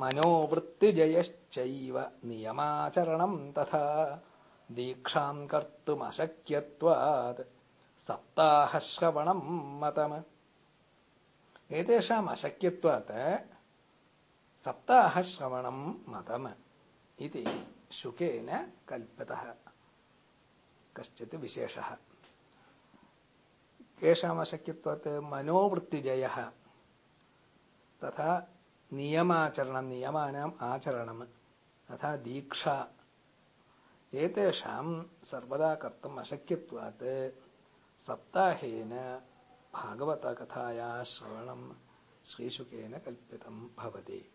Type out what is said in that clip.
मनोवृत्तिजयश्चैव नियमाचरणम् तथा दीक्षाम् कर्तुमशक्यत्वात् सप्ताहश्रवणम् मतम् एतेषाम् अशक्यत्वात् सप्ताहश्रवणम् मतम् इति शुकेन कल्पितः कश्चित् विशेषः केषामशक्यत्वात् मनोवृत्तिजयः तथा नियमाचरणम् नियमानाम् आचरणम्। तथा दीक्षा। एतेषाम् सर्वदा कर्तुम् अशक्यत्वात्। सप्ताहेन भागवतकथायाः श्रवणम् श्रीशुकेन कल्पितम् भवति